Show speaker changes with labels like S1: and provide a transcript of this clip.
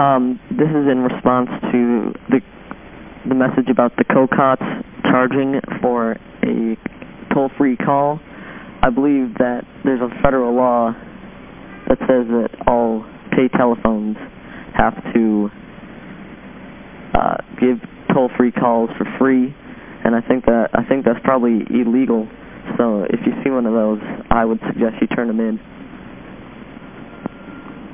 S1: Um, this is in response to the, the message about the COCOTS charging for a toll-free call. I believe that there's a federal law that says that all pay telephones have to uh, give toll-free calls for free, and I think that I think that's probably illegal. So if you see one of those, I would suggest you turn them in.